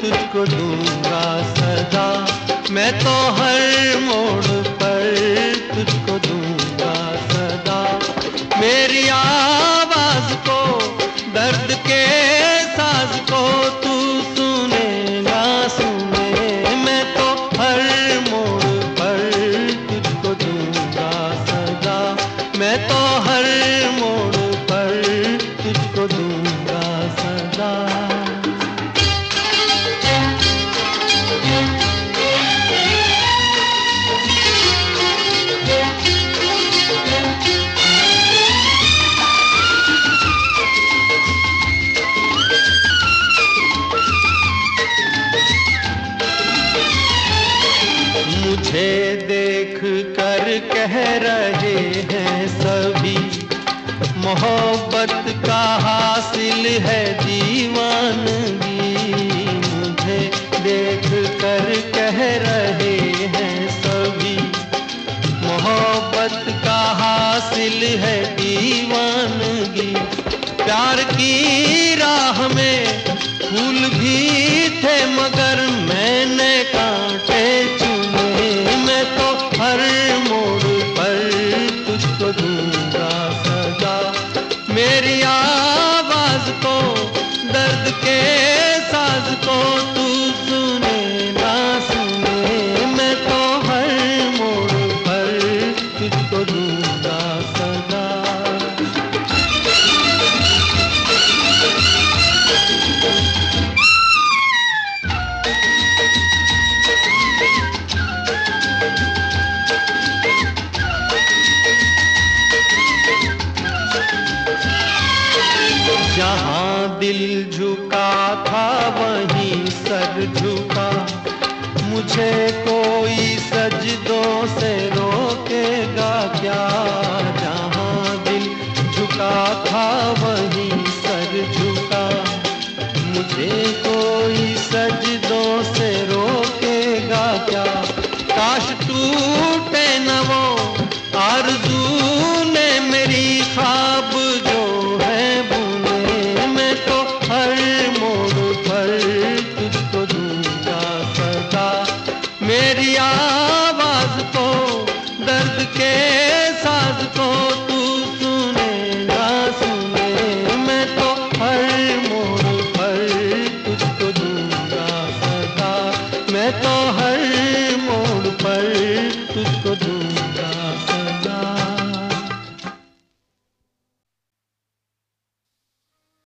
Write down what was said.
तुझको दूँगा सदा। मैं तो हर मोड़ पर तुझको दूँगा सदा। मेरी आ मुझे देख कर कह रहे हैं सभी, मोहब्बत का हासिल है दीवानगी। मुझे देख कर कह रहे हैं सभी, मोहब्बत का हासिल है दीवानगी। प्यार की मेरी आवाज़ को, दर्द के साज को तू सुने, ना सुने। मैं तो हर मोड़ पर तुझको दूँगा सजा जहाँ दिल झुका था, वहीं सर झुका। मुझे कोई सजदों से रोकेगा क्या? जहाँ दिल झुका था वहीं सदा सदा